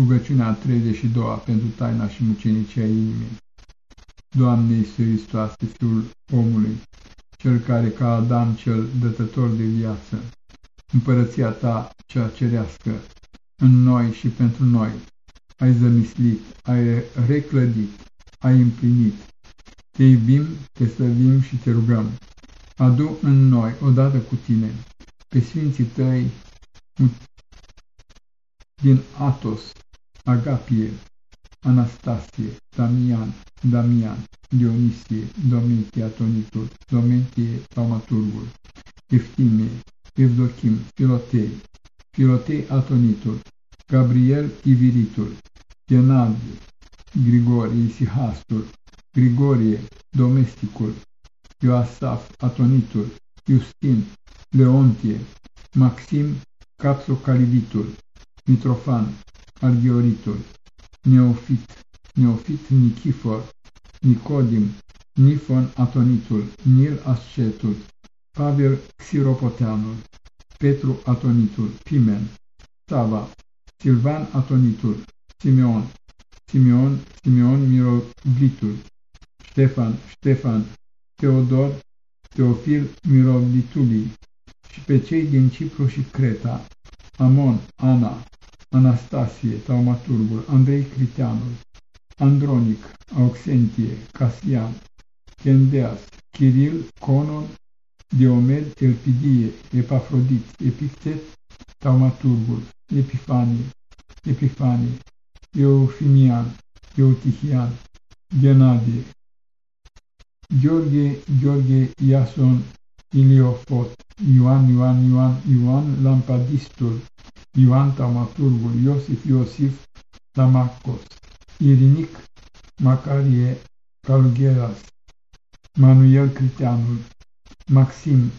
Rugăciunea a 32-a pentru taina și mucenicia inimii. Doamne Iisus Hristoase, Fiul omului, Cel care ca Adam cel dătător de viață, împărăția Ta cea cerească, în noi și pentru noi, ai zămislit, ai reclădit, ai împlinit. Te iubim, te slăvim și te rugăm. Adu în noi, odată cu tine, pe Sfinții Tăi din Atos, Agapie, Anastasie, Damian, Damian, Dionisie, Domitie Atonitul, Domitie Taumaturgul, Eftimie, Evdochim, Filotei, Filotei Atonitul, Gabriel Iviritul, Genadie, Grigorie Isihastul, Grigorie Domesticul, Ioasaf Atonitul, Justin, Leontie, Maxim Capsocaliditul, Mitrofan, Argioritul, Neofit, Neofit Nichifor, Nicodim, Nifon Atonitul, Nil Ascetul, Pavel Xiropoteanul, Petru Atonitul, Pimen, Sava, Silvan Atonitul, Simeon, Simeon, Simeon Miroglitul, Ștefan, Ștefan, Teodor, Teofil Miroglitului. Și pe cei din Cipru și Creta, Amon, Ana, Anastasie, Taumaturgul, Andrei Criteanul, Andronic, Auxentie, Casian, Kendeas, Kiril, Conon, Diomed, Elpidie, Epafrodit, Epictet, Taumaturgul, Epifanie, Epifanie, Eufimian, Eutihian, Genadie, Gheorghe, Gheorghe, Iason, Iliofot, Ioan, Ioan, Ioan, Ioan, Lampadistul, Ioan Tamaturgul, Iosif, Iosif, Damascos, Irinic, Macarie, Calugheras, Manuel Criteanul, Maxim,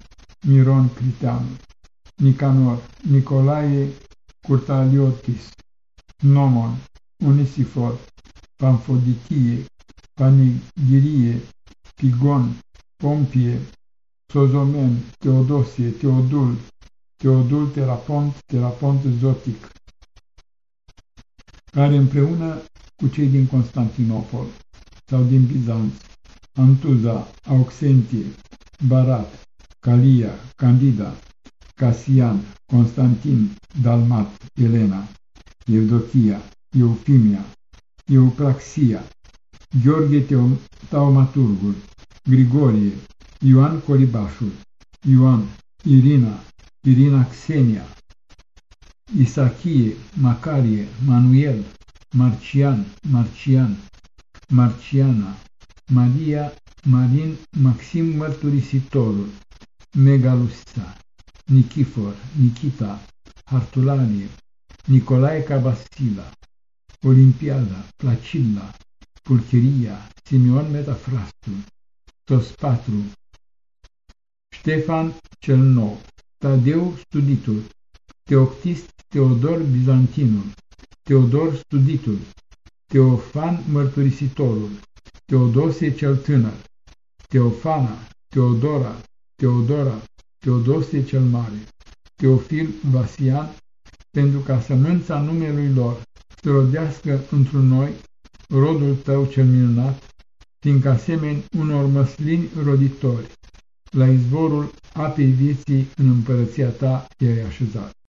Miron Criteanul, Nicanor, Nicolae Curtaliotis, Nomon, Unisifor, Pamfoditie, Panigirie, Pigon, Pompie, Sozomen, Teodosie, Teodul, Teodul Terapont, Terapont Zotic, care împreună cu cei din Constantinopol sau din Bizanț, Antuza, Auxentie, Barat, Calia, Candida, Casian, Constantin, Dalmat, Elena, Evdochia, Eufimia, Eupraxia, Gheorghe Taumaturgul, Grigorie, Ioan Colibașul, Ioan, Irina, Irina Xenia, Isachie, Macarie, Manuel, Marcian, Marcian, Marciana, Maria, Marin, Maxim Mărturisitorul, Megalusa, Nichifor, Nikita, Hartulanie, Nicolae Cabasila, Olimpiada, Placilla, Pulcheria, Simeon Metafrastul, Tospatru, Ștefan cel Nou, Tadeu Studitul, Teoctist Teodor Bizantinul, Teodor Studitul, Teofan Mărturisitorul, Teodosie cel Tânăr, Teofana, Teodora, Teodora, Teodosie cel Mare, Teofil Vasian, pentru ca sămânța numelui lor să rodească într noi rodul tău cel minunat, fiindcă asemeni unor măslini roditori, la izvorul apei vieții în împărăția ta i-ai așezat.